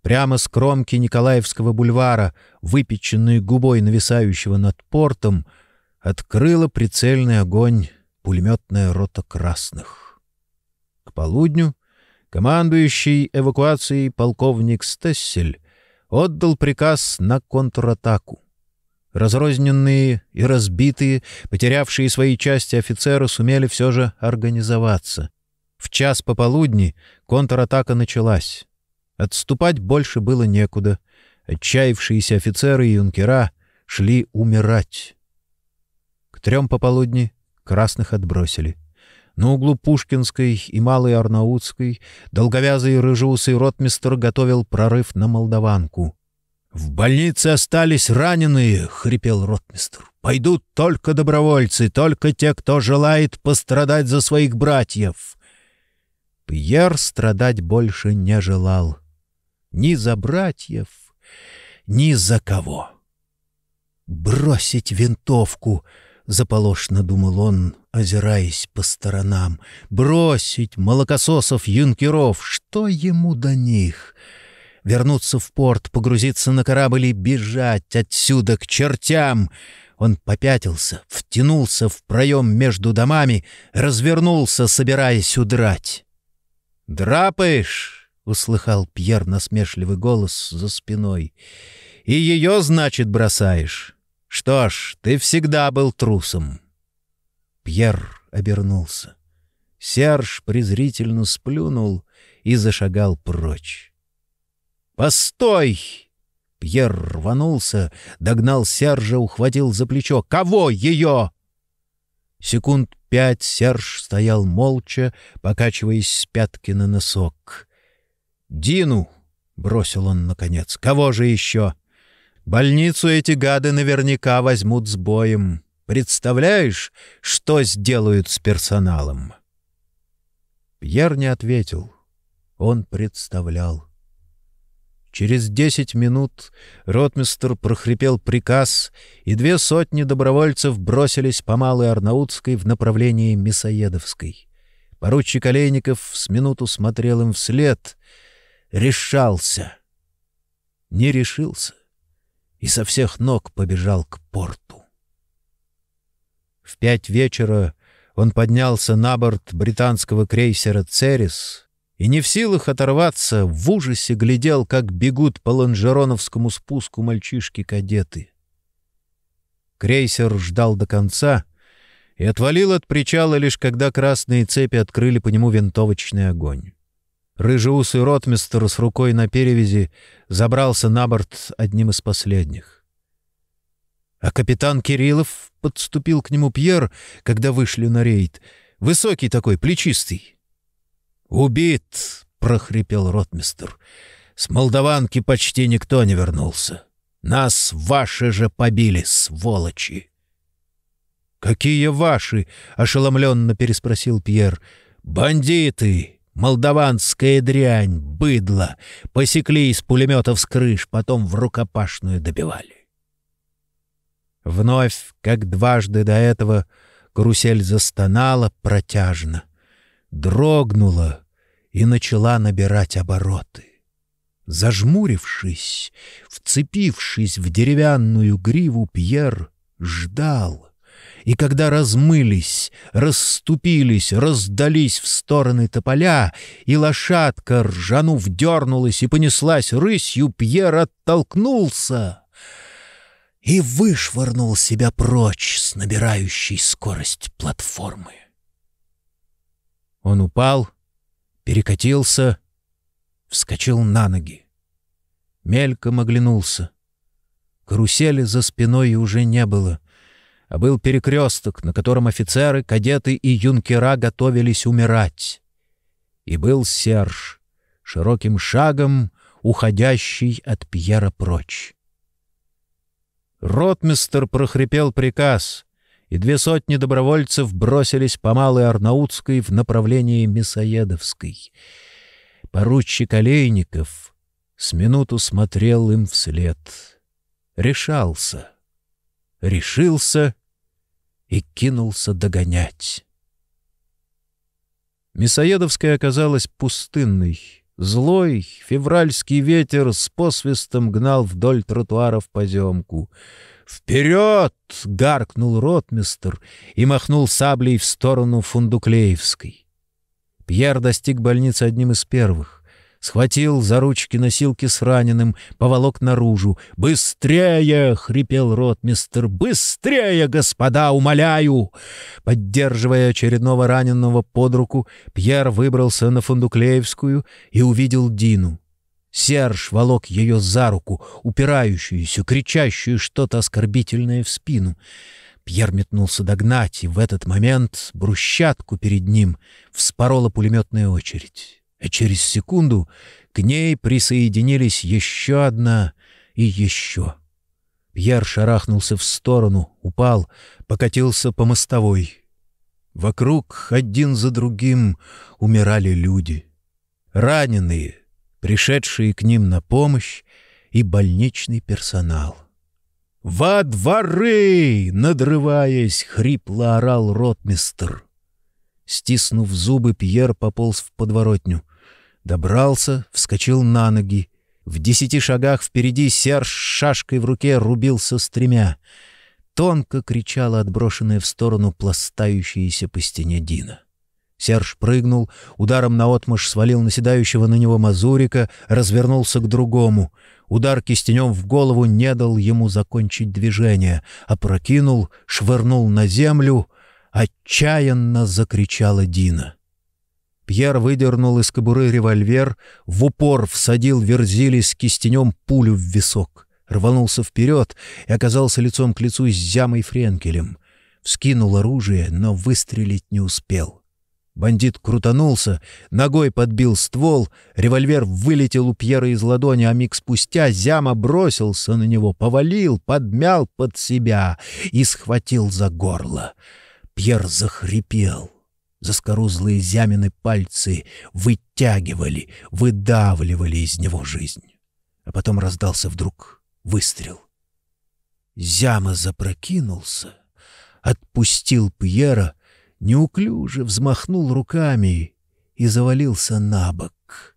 [SPEAKER 1] Прямо с кромки Николаевского бульвара, выпеченной губой нависающего над портом, открыла прицельный огонь пулеметная рота красных. Полудню командующий эвакуацией полковник Стессель отдал приказ на контратаку. Разрозненные и разбитые, потерявшие свои части офицеры сумели все же организоваться. В час пополудни контратака началась. Отступать больше было некуда. Отчаявшиеся офицеры и юнкера шли умирать. К трем пополудни красных отбросили. На углу Пушкинской и Малой Арнаутской долговязый рыжеусый ротмистр готовил прорыв на Молдаванку. «В больнице остались раненые», — хрипел ротмистр. «Пойдут только добровольцы, только те, кто желает пострадать за своих братьев». Пьер страдать больше не желал. Ни за братьев, ни за кого. «Бросить винтовку!» — заполошно думал он, озираясь по сторонам. «Бросить молокососов-юнкеров! Что ему до них?» вернуться в порт, погрузиться на корабль и бежать отсюда к чертям. Он попятился, втянулся в проем между домами, развернулся, собираясь удрать. «Драпаешь?» — услыхал Пьер насмешливый голос за спиной. «И ее, значит, бросаешь? Что ж, ты всегда был трусом». Пьер обернулся. Серж презрительно сплюнул и зашагал прочь. «Постой!» Пьер рванулся, догнал Сержа, ухватил за плечо. «Кого ее?» Секунд пять Серж стоял молча, покачиваясь с пятки на носок. «Дину!» — бросил он наконец. «Кого же еще?» «Больницу эти гады наверняка возьмут с боем. Представляешь, что сделают с персоналом?» Пьер не ответил. Он представлял. Через десять минут ротмистр прохрипел приказ, и две сотни добровольцев бросились по Малой Арнаутской в направлении Мясоедовской. Поручик Олейников с минуту смотрел им вслед. Решался. Не решился. И со всех ног побежал к порту. В пять вечера он поднялся на борт британского крейсера «Церес», и не в силах оторваться, в ужасе глядел, как бегут по лонжероновскому спуску мальчишки-кадеты. Крейсер ждал до конца и отвалил от причала лишь когда красные цепи открыли по нему винтовочный огонь. Рыжеусый ротмистер с рукой на перевязи забрался на борт одним из последних. А капитан Кириллов подступил к нему Пьер, когда вышли на рейд. Высокий такой, плечистый. «Убит!» — прохрипел ротмистр. «С молдаванки почти никто не вернулся. Нас ваши же побили, сволочи!» «Какие ваши?» — ошеломленно переспросил Пьер. «Бандиты! Молдаванская дрянь, быдло! Посекли из пулеметов с крыш, потом в рукопашную добивали». Вновь, как дважды до этого, карусель застонала протяжно дрогнула и начала набирать обороты. Зажмурившись, вцепившись в деревянную гриву, Пьер ждал. И когда размылись, расступились, раздались в стороны тополя, и лошадка, ржанув, дернулась и понеслась рысью, Пьер оттолкнулся и вышвырнул себя прочь с набирающей скорость платформы. Он упал, перекатился, вскочил на ноги. Мельком оглянулся. Карусели за спиной уже не было, а был перекресток, на котором офицеры, кадеты и юнкера готовились умирать. И был Серж, широким шагом уходящий от Пьера прочь. Ротмистер прохрипел приказ, и две сотни добровольцев бросились по Малой Арнаутской в направлении Мясоедовской. Поручик Олейников с минуту смотрел им вслед. Решался. Решился и кинулся догонять. Мясоедовская оказалась пустынной. Злой февральский ветер с посвистом гнал вдоль тротуаров поземку. «Вперед!» — гаркнул ротмистр и махнул саблей в сторону Фундуклеевской. Пьер достиг больницы одним из первых схватил за ручки носилки с раненым, поволок наружу. «Быстрее!» — хрипел ротмистер. «Быстрее, господа, умоляю!» Поддерживая очередного раненого под руку, Пьер выбрался на Фундуклеевскую и увидел Дину. Серж волок ее за руку, упирающуюся, кричащую что-то оскорбительное в спину. Пьер метнулся догнать, и в этот момент брусчатку перед ним вспорола пулеметная очередь а через секунду к ней присоединились еще одна и еще. Пьер шарахнулся в сторону, упал, покатился по мостовой. Вокруг один за другим умирали люди. Раненые, пришедшие к ним на помощь, и больничный персонал. «Во дворы!» — надрываясь, хрипло орал ротмистр. Стиснув зубы, Пьер пополз в подворотню. Добрался, вскочил на ноги. В десяти шагах впереди Серж с шашкой в руке рубился с тремя. Тонко кричала отброшенная в сторону пластающаяся по стене Дина. Серж прыгнул, ударом наотмашь свалил наседающего на него мазурика, развернулся к другому. Удар кистенем в голову не дал ему закончить движение, опрокинул, швырнул на землю. Отчаянно закричала Дина. Пьер выдернул из кобуры револьвер, в упор всадил Верзили с кистенем пулю в висок, рванулся вперед и оказался лицом к лицу с Зямой Френкелем. Вскинул оружие, но выстрелить не успел. Бандит крутанулся, ногой подбил ствол, револьвер вылетел у Пьера из ладони, а миг спустя Зяма бросился на него, повалил, подмял под себя и схватил за горло. Пьер захрипел — Заскорузлые зямины пальцы вытягивали, выдавливали из него жизнь. А потом раздался вдруг выстрел. Зяма запрокинулся, отпустил Пьера, неуклюже взмахнул руками и завалился на бок.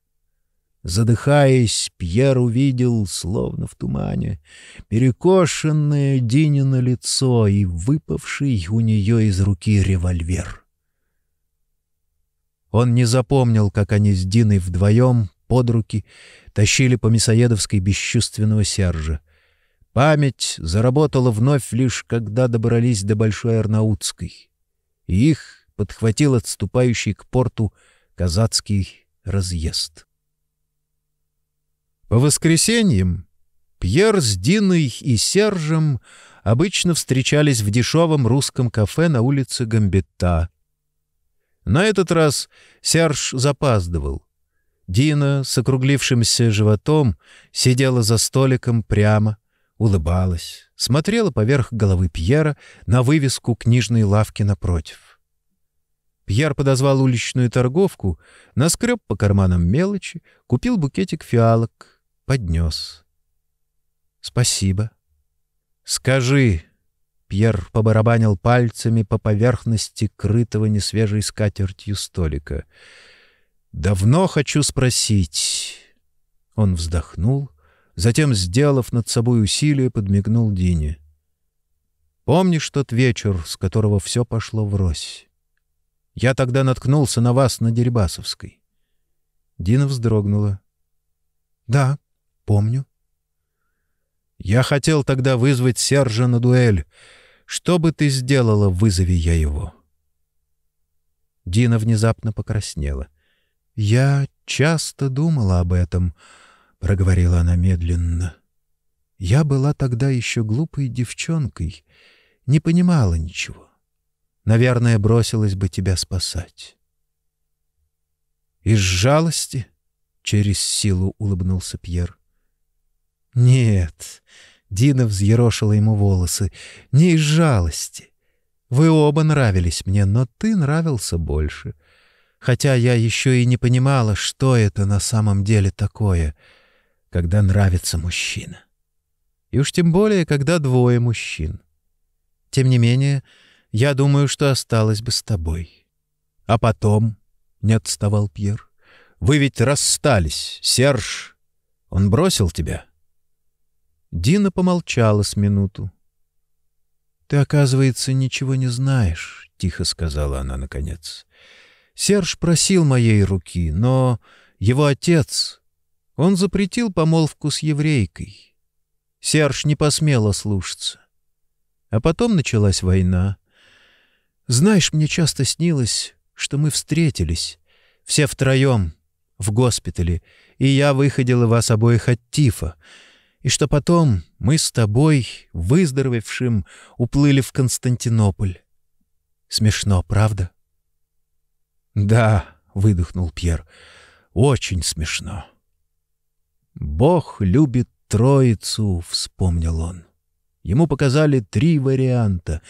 [SPEAKER 1] Задыхаясь, Пьер увидел, словно в тумане, перекошенное Динино лицо и выпавший у нее из руки револьвер. Он не запомнил, как они с Диной вдвоем, под руки, тащили по Мясоедовской бесчувственного Сержа. Память заработала вновь лишь, когда добрались до Большой Арнаутской. И их подхватил отступающий к порту казацкий разъезд. По воскресеньям Пьер с Диной и Сержем обычно встречались в дешевом русском кафе на улице Гамбетта, на этот раз Серж запаздывал. Дина с округлившимся животом сидела за столиком прямо, улыбалась, смотрела поверх головы Пьера на вывеску книжной лавки напротив. Пьер подозвал уличную торговку, наскреб по карманам мелочи, купил букетик фиалок, поднес. — Спасибо. — Скажи, Пьер побарабанил пальцами по поверхности крытого несвежей скатертью столика. «Давно хочу спросить». Он вздохнул, затем, сделав над собой усилие, подмигнул Дине. «Помнишь тот вечер, с которого все пошло врозь? Я тогда наткнулся на вас на Дерибасовской». Дина вздрогнула. «Да, помню». «Я хотел тогда вызвать Сержа на дуэль». Что бы ты сделала, вызови я его?» Дина внезапно покраснела. «Я часто думала об этом», — проговорила она медленно. «Я была тогда еще глупой девчонкой, не понимала ничего. Наверное, бросилась бы тебя спасать». «Из жалости?» — через силу улыбнулся Пьер. «Нет, Дина взъерошила ему волосы. «Не из жалости. Вы оба нравились мне, но ты нравился больше. Хотя я еще и не понимала, что это на самом деле такое. когда нравится мужчина. И уж тем более, когда двое мужчин. Тем не менее, я думаю, что осталась бы с тобой. А потом, — не отставал Пьер, — вы ведь расстались, Серж. Он бросил тебя. Дина помолчала с минуту. «Ты, оказывается, ничего не знаешь», — тихо сказала она наконец. «Серж просил моей руки, но его отец, он запретил помолвку с еврейкой. Серж не посмел ослушаться. А потом началась война. Знаешь, мне часто снилось, что мы встретились, все втроем, в госпитале, и я выходила вас обоих от тифа, и что потом мы с тобой, выздоровевшим, уплыли в Константинополь. Смешно, правда? — Да, — выдохнул Пьер, — очень смешно. «Бог любит Троицу», — вспомнил он. Ему показали три варианта,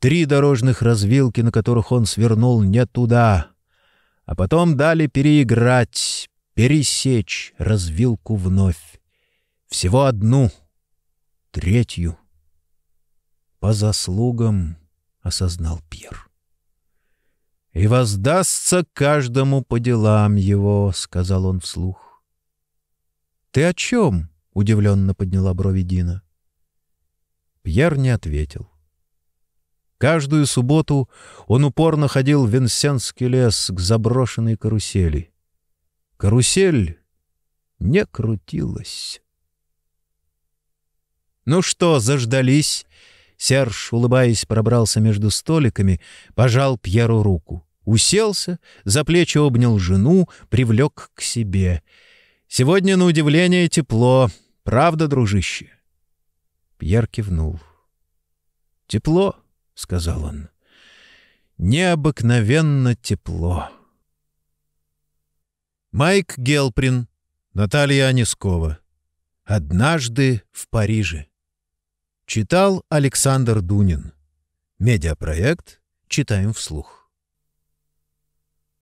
[SPEAKER 1] три дорожных развилки, на которых он свернул не туда, а потом дали переиграть, пересечь развилку вновь. Всего одну, третью. По заслугам осознал Пьер. «И воздастся каждому по делам его», — сказал он вслух. «Ты о чем?» — удивленно подняла брови Дина. Пьер не ответил. Каждую субботу он упорно ходил в Венсенский лес к заброшенной карусели. Карусель не крутилась. «Ну что, заждались?» Серж, улыбаясь, пробрался между столиками, пожал Пьеру руку. Уселся, за плечи обнял жену, привлек к себе. «Сегодня, на удивление, тепло. Правда, дружище?» Пьер кивнул. «Тепло», — сказал он. «Необыкновенно тепло». Майк Гелприн, Наталья Анискова. «Однажды в Париже». Читал Александр Дунин. Медиапроект «Читаем вслух».